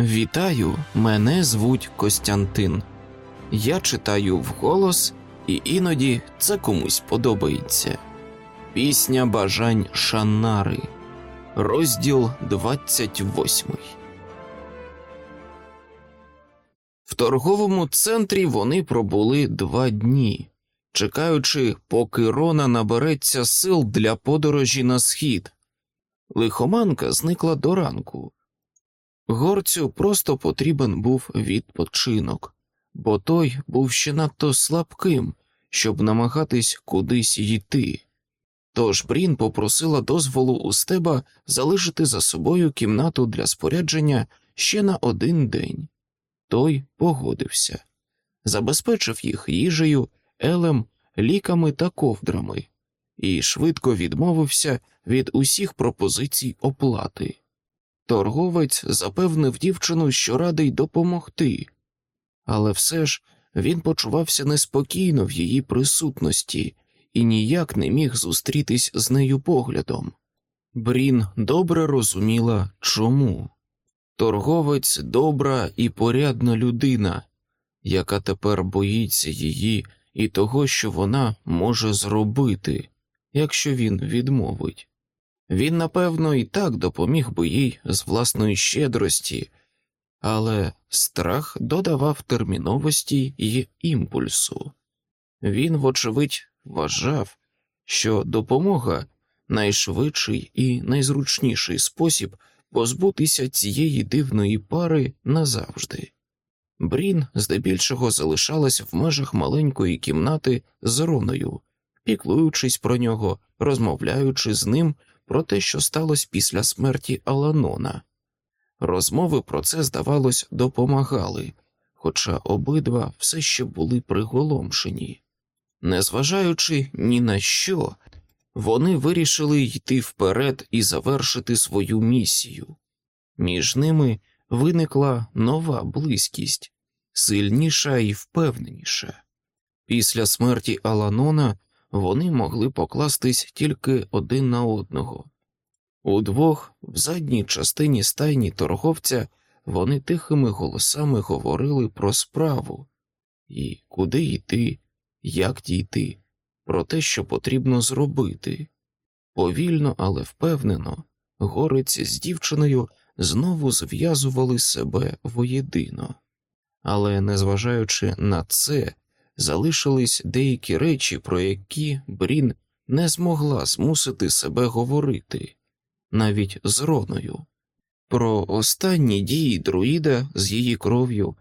Вітаю, мене звуть Костянтин. Я читаю вголос, і іноді це комусь подобається. Пісня бажань Шанари, розділ 28. В торговому центрі вони пробули два дні, чекаючи, поки Рона набереться сил для подорожі на схід. Лихоманка зникла до ранку. Горцю просто потрібен був відпочинок, бо той був ще надто слабким, щоб намагатись кудись йти. Тож Брін попросила дозволу у стеба залишити за собою кімнату для спорядження ще на один день. Той погодився, забезпечив їх їжею, елем, ліками та ковдрами і швидко відмовився від усіх пропозицій оплати. Торговець запевнив дівчину, що радий допомогти, але все ж він почувався неспокійно в її присутності і ніяк не міг зустрітись з нею поглядом. Брін добре розуміла, чому. Торговець добра і порядна людина, яка тепер боїться її і того, що вона може зробити, якщо він відмовить. Він, напевно, і так допоміг би їй з власної щедрості, але страх додавав терміновості й імпульсу. Він, вочевидь, вважав, що допомога найшвидший і найзручніший спосіб позбутися цієї дивної пари назавжди. Брін здебільшого залишалась в межах маленької кімнати з Роною, піклуючись про нього, розмовляючи з ним про те, що сталося після смерті Аланона. Розмови про це, здавалось, допомагали, хоча обидва все ще були приголомшені. Незважаючи ні на що, вони вирішили йти вперед і завершити свою місію. Між ними виникла нова близькість, сильніша і впевненіша. Після смерті Аланона вони могли покластись тільки один на одного. Удвох, в задній частині стайні торговця, вони тихими голосами говорили про справу і куди йти, як дійти, про те, що потрібно зробити. Повільно, але впевнено, горець з дівчиною знову зв'язували себе воєдино, але, незважаючи на це, залишились деякі речі, про які Брін не змогла змусити себе говорити, навіть з Роною, про останні дії друїда з її кров'ю,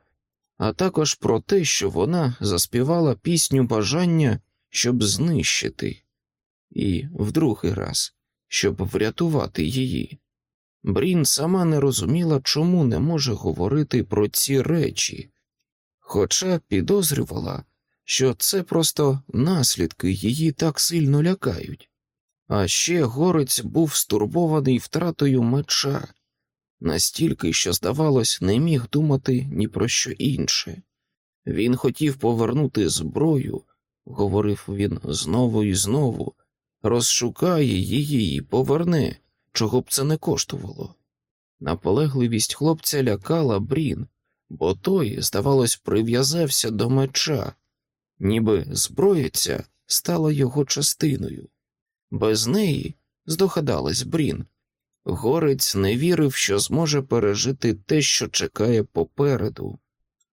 а також про те, що вона заспівала пісню бажання, щоб знищити, і в другий раз, щоб врятувати її. Брін сама не розуміла, чому не може говорити про ці речі, хоча підозрювала, що це просто наслідки її так сильно лякають. А ще горець був стурбований втратою меча, настільки, що, здавалось, не міг думати ні про що інше. Він хотів повернути зброю, говорив він знову і знову, розшукає її і поверне, чого б це не коштувало. Наполегливість хлопця лякала Брін, бо той, здавалось, прив'язався до меча, ніби зброя стала його частиною. Без неї, здогадалась Брін, горець не вірив, що зможе пережити те, що чекає попереду.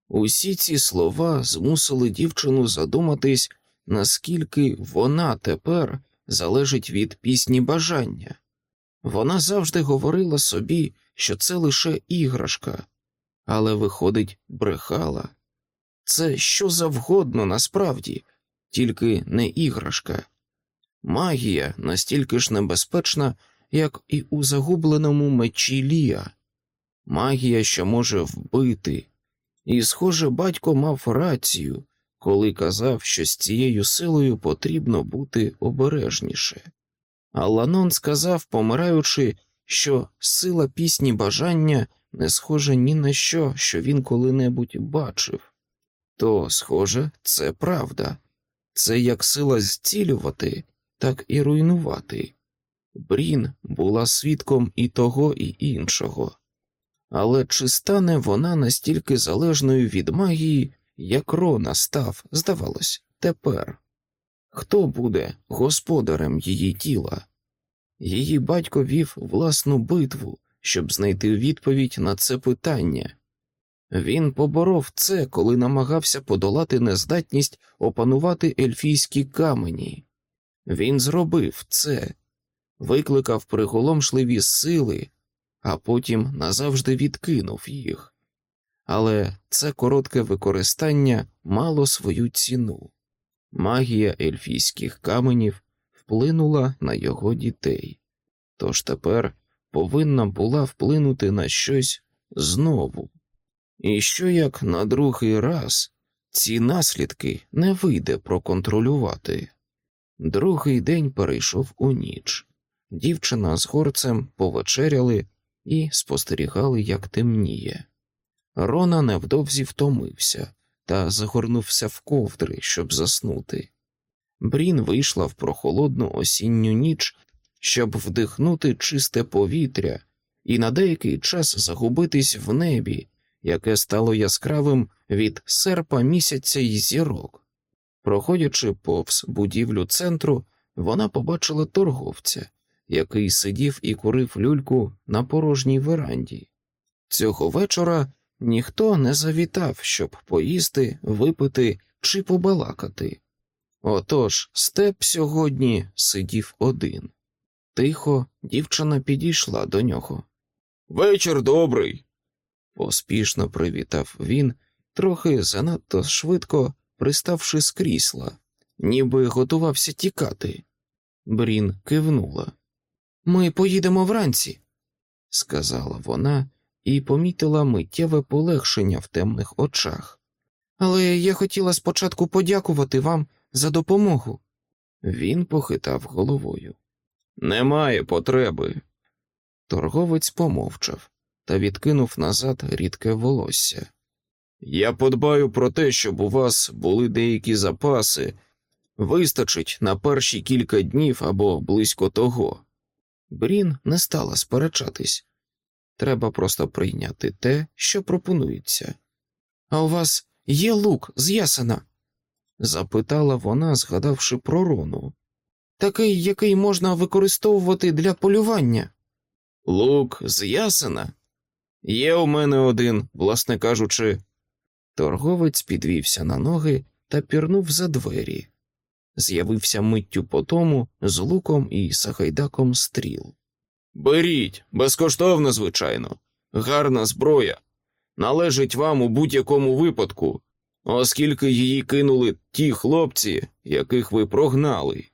Усі ці слова змусили дівчину задуматись, наскільки вона тепер залежить від пісні бажання. Вона завжди говорила собі, що це лише іграшка, але, виходить, брехала. Це що завгодно насправді, тільки не іграшка. Магія настільки ж небезпечна, як і у загубленому мечі Лія, магія, що може вбити, і, схоже, батько мав рацію, коли казав, що з цією силою потрібно бути обережніше. А Ланон сказав, помираючи, що сила пісні бажання не схожа ні на що, що він коли-небудь бачив. То, схоже, це правда, це як сила зцілювати, так і руйнувати. Брін була свідком і того, і іншого. Але чи стане вона настільки залежною від магії, як Рона став, здавалось, тепер? Хто буде господарем її тіла? Її батько вів власну битву, щоб знайти відповідь на це питання. Він поборов це, коли намагався подолати нездатність опанувати ельфійські камені. Він зробив це, викликав приголомшливі сили, а потім назавжди відкинув їх. Але це коротке використання мало свою ціну. Магія ельфійських каменів вплинула на його дітей, тож тепер повинна була вплинути на щось знову. І що як на другий раз ці наслідки не вийде проконтролювати? Другий день перейшов у ніч. Дівчина з горцем повечеряли і спостерігали, як темніє. Рона невдовзі втомився та загорнувся в ковдри, щоб заснути. Брін вийшла в прохолодну осінню ніч, щоб вдихнути чисте повітря і на деякий час загубитись в небі, яке стало яскравим від серпа місяця й зірок. Проходячи повз будівлю центру, вона побачила торговця, який сидів і курив люльку на порожній веранді. Цього вечора ніхто не завітав, щоб поїсти, випити чи побалакати. Отож степ сьогодні сидів один. Тихо дівчина підійшла до нього. Вечір добрий. Поспішно привітав він, трохи занадто швидко приставши з крісла, ніби готувався тікати. Брін кивнула. Ми поїдемо вранці, сказала вона і помітила миттєве полегшення в темних очах. Але я хотіла спочатку подякувати вам за допомогу. Він похитав головою. Немає потреби. Торговець помовчав та відкинув назад рідке волосся. Я подбаю про те, щоб у вас були деякі запаси, вистачить на перші кілька днів або близько того. Брін не стала сперечатись. Треба просто прийняти те, що пропонується. А у вас є лук з ясена? запитала вона, згадавши про рону. Такий, який можна використовувати для полювання. Лук з ясена? Є у мене один, власне кажучи. Торговець підвівся на ноги та пірнув за двері. З'явився миттю по тому з луком і сахайдаком стріл. Беріть, безкоштовно, звичайно, гарна зброя. Належить вам у будь-якому випадку, оскільки її кинули ті хлопці, яких ви прогнали.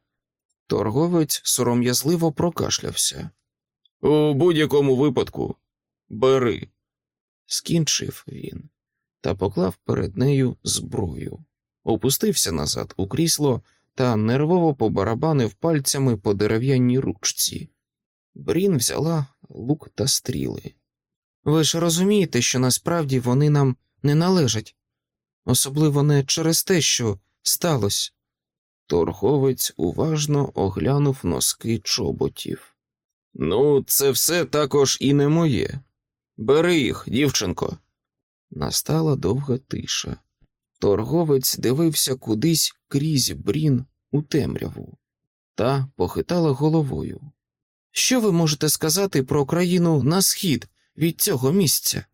Торговець сором'язливо прокашлявся. У будь-якому випадку, бери, скінчив він та поклав перед нею зброю, опустився назад у крісло та нервово побарабанив пальцями по дерев'яній ручці. Брін взяла лук та стріли. Ви ж розумієте, що насправді вони нам не належать, особливо не через те, що сталося. Торговець уважно оглянув носки чоботів. Ну, це все також і не моє. Бери їх, дівчинко. Настала довга тиша. Торговець дивився кудись крізь брін у темряву та похитала головою. Що ви можете сказати про країну на схід від цього місця?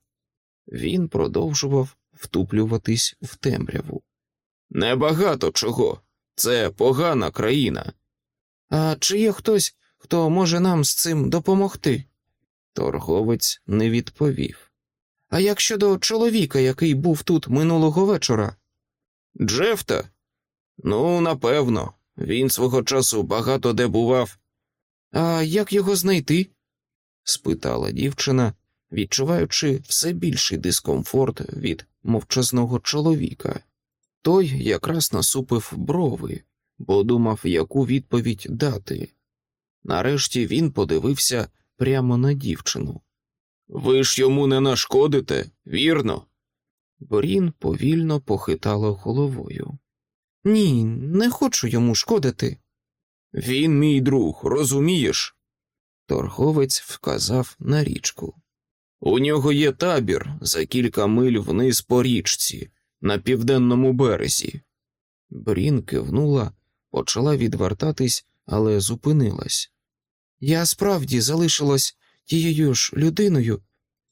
Він продовжував втуплюватись в темряву. Небагато чого. Це погана країна. А чи є хтось, хто може нам з цим допомогти? Торговець не відповів. А як щодо чоловіка, який був тут минулого вечора? Джефта? Ну, напевно, він свого часу багато де бував. А як його знайти? спитала дівчина, відчуваючи все більший дискомфорт від мовчазного чоловіка. Той якраз насупив брови, бо думав, яку відповідь дати. Нарешті він подивився прямо на дівчину. Ви ж йому не нашкодите, вірно? Борін повільно похитала головою. Ні, не хочу йому шкодити. Він мій друг, розумієш? Торговець вказав на річку. У нього є табір за кілька миль вниз по річці, на південному березі. Брін кивнула, почала відвертатись, але зупинилась. Я справді залишилась тією ж людиною,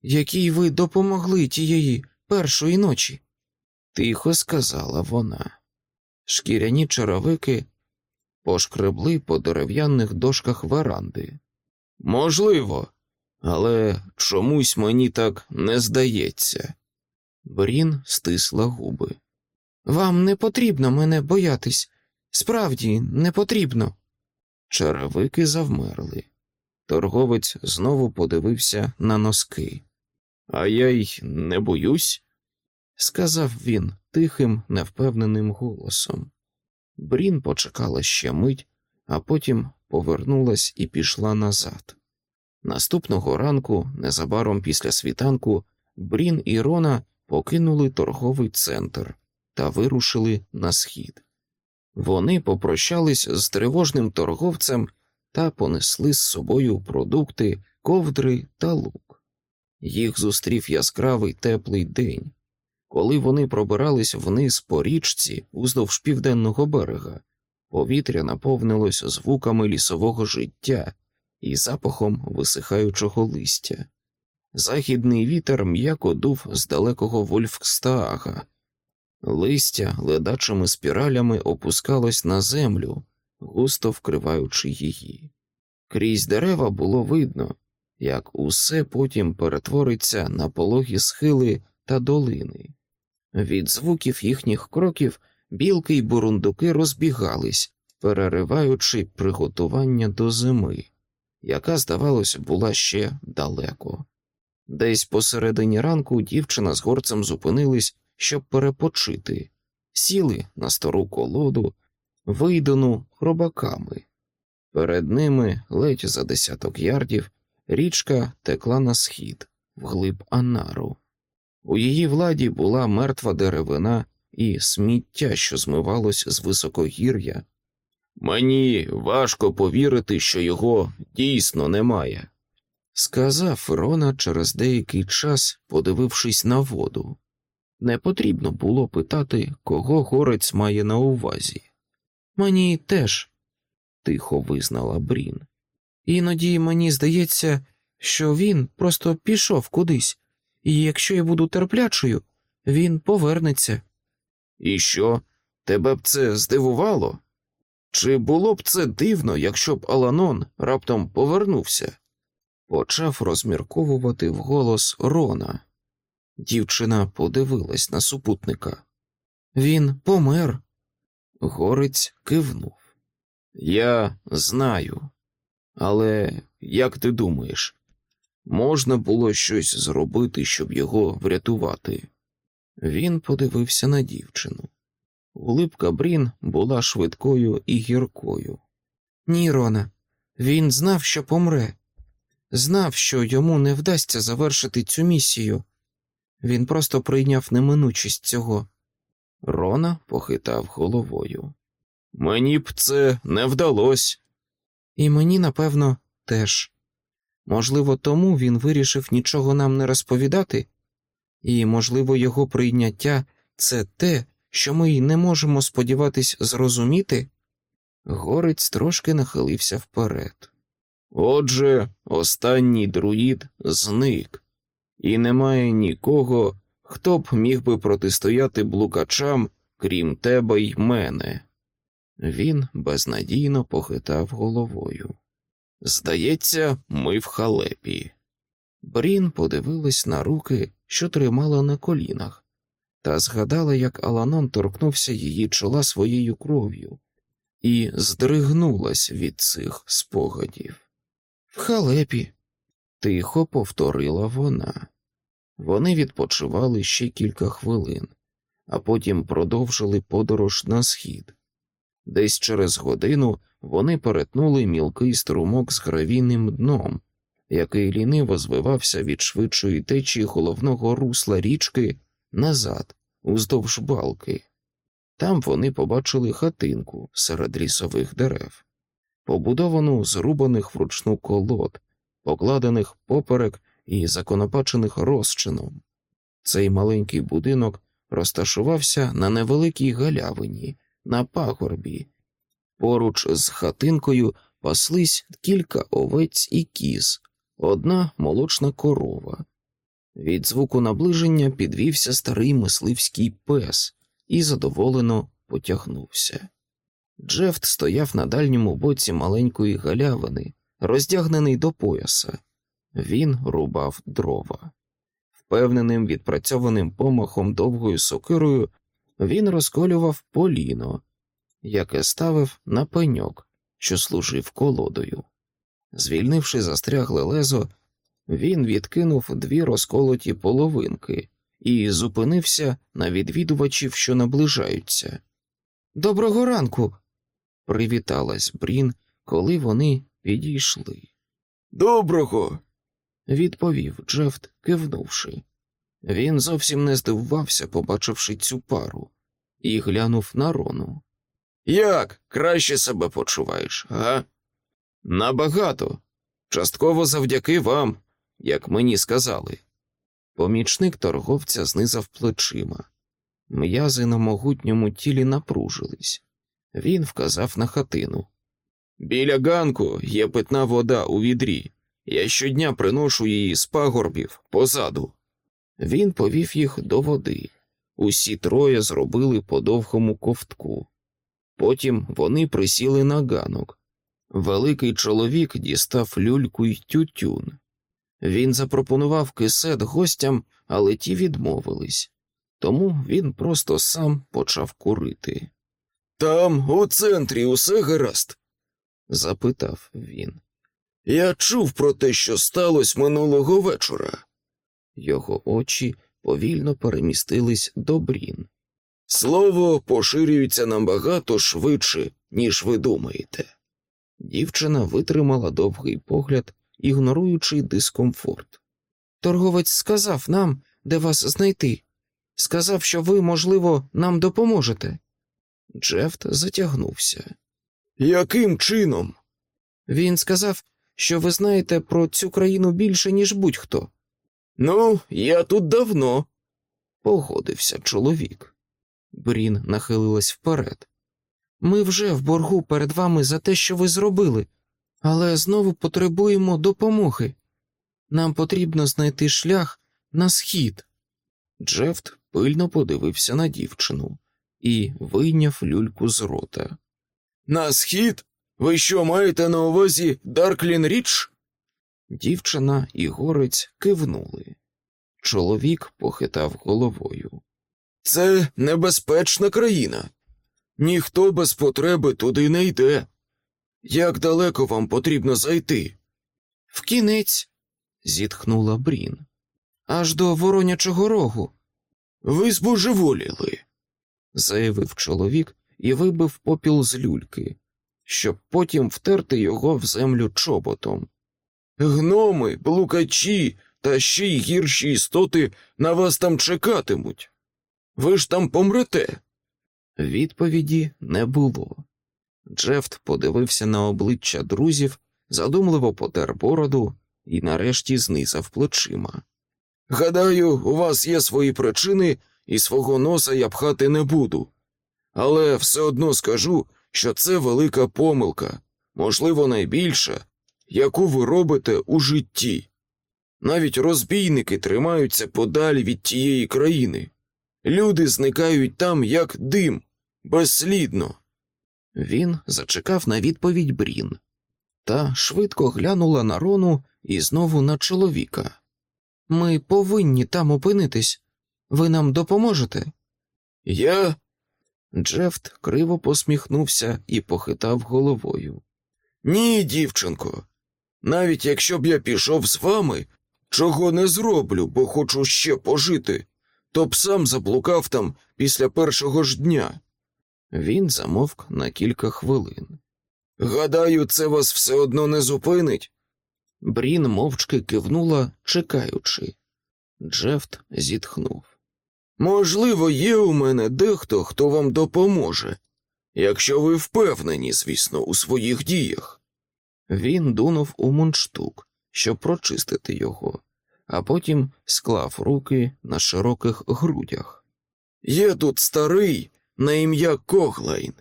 якій ви допомогли тієї першої ночі, тихо сказала вона. Шкіряні чаровики пошкребли по дерев'яних дошках веранди. Можливо, але чомусь мені так не здається. Брін стисла губи. Вам не потрібно мене боятись. Справді не потрібно. Черевики завмерли. Торговець знову подивився на носки. А я й не боюсь, сказав він тихим, невпевненим голосом. Брін почекала ще мить, а потім повернулась і пішла назад. Наступного ранку, незабаром після світанку, Брін і Рона покинули торговий центр та вирушили на схід. Вони попрощались з тривожним торговцем та понесли з собою продукти, ковдри та лук. Їх зустрів яскравий теплий день. Коли вони пробирались вниз по річці уздовж південного берега, повітря наповнилось звуками лісового життя і запахом висихаючого листя. Західний вітер м'яко дув з далекого Вольфкстаага. Листя ледачими спіралями опускалось на землю, густо вкриваючи її. Крізь дерева було видно, як усе потім перетвориться на пологі схили та долини. Від звуків їхніх кроків білки й бурундуки розбігались, перериваючи приготування до зими, яка, здавалося, була ще далеко. Десь посередині ранку дівчина з горцем зупинились, щоб перепочити, сіли на стару колоду, вийдену хробаками. Перед ними, ледь за десяток ярдів, річка текла на схід, вглиб Анару. У її владі була мертва деревина і сміття, що змивалось з високогір'я. Мені важко повірити, що його дійсно немає, сказав Рона через деякий час, подивившись на воду. Не потрібно було питати, кого горець має на увазі. Мені теж, тихо визнала Брін. Іноді мені здається, що він просто пішов кудись, і якщо я буду терплячою, він повернеться. І що? Тебе б це здивувало? Чи було б це дивно, якщо б Аланон раптом повернувся? Почав розмірковувати вголос Рона. Дівчина подивилась на супутника. Він помер. Горець кивнув. Я знаю, але як ти думаєш, можна було щось зробити, щоб його врятувати? Він подивився на дівчину. Улипка Брін була швидкою і гіркою. Ні, Рона, він знав, що помре, знав, що йому не вдасться завершити цю місію. Він просто прийняв неминучість цього. Рона похитав головою. Мені б це не вдалося. І мені, напевно, теж. Можливо, тому він вирішив нічого нам не розповідати, і, можливо, його прийняття це те, що ми й не можемо сподіватись зрозуміти. Горець трошки нахилився вперед. Отже, останній друїд зник, і немає нікого, хто б міг би протистояти блукачам, крім тебе й мене. Він безнадійно похитав головою. Здається, ми в халепі. Брін подивилась на руки, що тримала на колінах, та згадала, як Аланон торкнувся її чола своєю кров'ю, і здригнулась від цих спогадів. В халепі, тихо повторила вона. Вони відпочивали ще кілька хвилин, а потім продовжили подорож на схід. Десь через годину вони перетнули мілкий струмок з гравійним дном, який ліниво звивався від швидшої течії головного русла річки назад, уздовж балки. Там вони побачили хатинку серед лісових дерев, побудовану з рубаних вручну колод, покладених поперек і законопачених розчином. Цей маленький будинок розташувався на невеликій галявині, на пагорбі. Поруч з хатинкою паслись кілька овець і кіз, одна молочна корова. Від звуку наближення підвівся старий мисливський пес і задоволено потягнувся. Джефт стояв на дальньому боці маленької галявини, роздягнений до пояса. Він рубав дрова. Впевненим відпрацьованим помахом довгою сокирою він розколював поліно, яке ставив на пеньок, що служив колодою. Звільнивши застрягле лезо, він відкинув дві розколоті половинки і зупинився на відвідувачів, що наближаються. Доброго ранку. привіталась Брін, коли вони підійшли. Доброго. Відповів Джефт, кивнувши. Він зовсім не здивувався, побачивши цю пару, і глянув на Рону. Як краще себе почуваєш, га? Набагато. Частково завдяки вам, як мені сказали. Помічник торговця знизав плечима. М'язи на могутньому тілі напружились. Він вказав на хатину. Біля ганку є питна вода у відрі. Я щодня приношу її з пагорбів позаду. Він повів їх до води. Усі троє зробили по довгому ковтку. Потім вони присіли на ганок. Великий чоловік дістав люльку й тютюн. Він запропонував кисет гостям, але ті відмовились, тому він просто сам почав курити. Там, у центрі, усе гаразд? запитав він. Я чув про те, що сталося минулого вечора. Його очі повільно перемістились до брін. Слово поширюється набагато швидше, ніж ви думаєте. Дівчина витримала довгий погляд, ігноруючи дискомфорт. Торговець сказав нам, де вас знайти. Сказав, що ви, можливо, нам допоможете. Джефт затягнувся. Яким чином? Він сказав, що ви знаєте про цю країну більше, ніж будь-хто. Ну, я тут давно, погодився чоловік. Брін нахилилась вперед. Ми вже в боргу перед вами за те, що ви зробили, але знову потребуємо допомоги. Нам потрібно знайти шлях на схід. Джефт пильно подивився на дівчину і вийняв люльку з рота. На схід? Ви що маєте на увазі Дарклін Річ? Дівчина і горець кивнули. Чоловік похитав головою. Це небезпечна країна. Ніхто без потреби туди не йде. Як далеко вам потрібно зайти? В кінець, зітхнула Брін. Аж до воронячого рогу. Ви збожеволіли, заявив чоловік і вибив попіл з люльки, щоб потім втерти його в землю чоботом. Гноми, блукачі та ще й гірші істоти на вас там чекатимуть. Ви ж там помрете. Відповіді не було. Джефт подивився на обличчя друзів, задумливо потер бороду і нарешті знизав плечима. Гадаю, у вас є свої причини, і свого носа я пхати не буду. Але все одно скажу, що це велика помилка, можливо, найбільша, яку ви робите у житті. Навіть розбійники тримаються подалі від тієї країни. Люди зникають там, як дим, безслідно. Він зачекав на відповідь Брін, та швидко глянула на Рону і знову на чоловіка. Ми повинні там опинитись. Ви нам допоможете? Я. Джефт криво посміхнувся і похитав головою. Ні, дівчинко. Навіть якщо б я пішов з вами, чого не зроблю, бо хочу ще пожити, то б сам заблукав там після першого ж дня. Він замовк на кілька хвилин. Гадаю, це вас все одно не зупинить. Брін мовчки кивнула, чекаючи. Джефт зітхнув. Можливо, є у мене дехто, хто вам допоможе, якщо ви впевнені, звісно, у своїх діях. Він дунув у мундштук, щоб прочистити його, а потім склав руки на широких грудях. Є тут старий на ім'я Коглайн.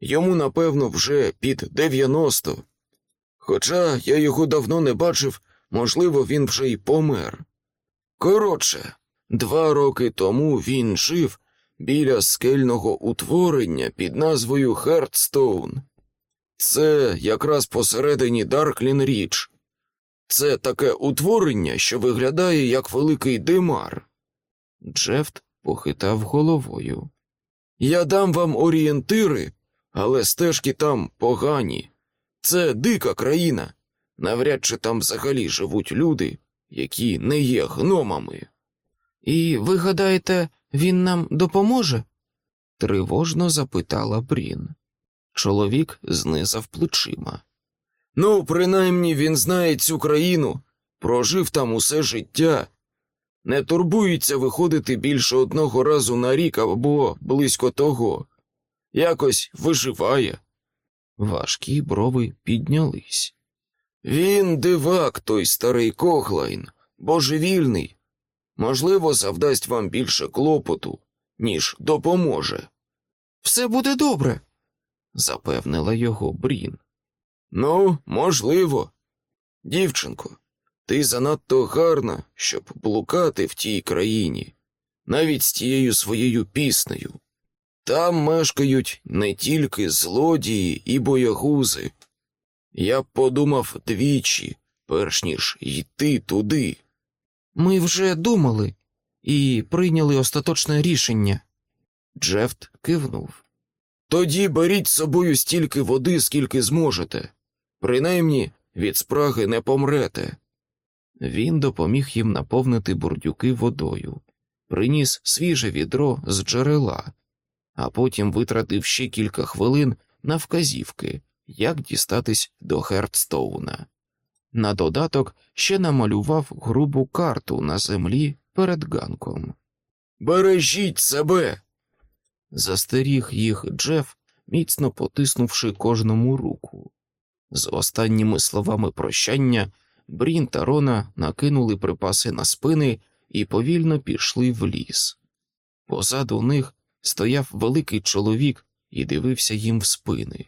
Йому, напевно, вже під 90. Хоча я його давно не бачив, можливо, він вже й помер. Коротше, два роки тому він жив біля скельного утворення під назвою Хертстоун. Це якраз посередині Дарклін Річ. Це таке утворення, що виглядає як великий димар. Джефт похитав головою. Я дам вам орієнтири, але стежки там погані. Це дика країна. Навряд чи там взагалі живуть люди, які не є гномами. І ви гадаєте, він нам допоможе? тривожно запитала Брін. Чоловік знизав плечима. Ну, принаймні він знає цю країну, прожив там усе життя. Не турбується виходити більше одного разу на рік або близько того. Якось виживає. Важкі брови піднялись. Він дивак, той старий Коглайн, божевільний. Можливо, завдасть вам більше клопоту, ніж допоможе. Все буде добре, запевнила його Брін. Ну, можливо. Дівчинко, ти занадто гарна, щоб блукати в тій країні, навіть з тією своєю піснею. Там мешкають не тільки злодії і боягузи. Я б подумав двічі, перш ніж йти туди. Ми вже думали і прийняли остаточне рішення. Джефт кивнув. Тоді беріть з собою стільки води, скільки зможете. Принаймні від спраги не помрете. Він допоміг їм наповнити бурдюки водою, приніс свіже відро з джерела, а потім витратив ще кілька хвилин на вказівки, як дістатись до Хертстоуна. На додаток ще намалював грубу карту на землі перед ганком. Бережіть себе. Застеріг їх Джеф, міцно потиснувши кожному руку. З останніми словами прощання Брін та Рона накинули припаси на спини і повільно пішли в ліс. Позаду них стояв великий чоловік і дивився їм в спини.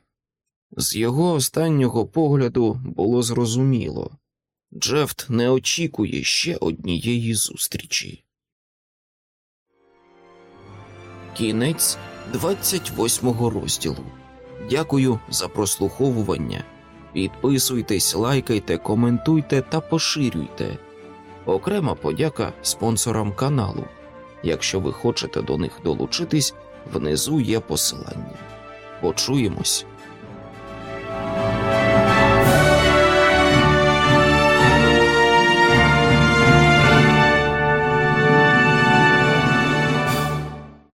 З його останнього погляду було зрозуміло Джефт не очікує ще однієї зустрічі. Кінець 28 розділу. Дякую за прослуховування. Підписуйтесь, лайкайте, коментуйте та поширюйте. Окрема подяка спонсорам каналу. Якщо ви хочете до них долучитись, внизу є посилання. Почуємось.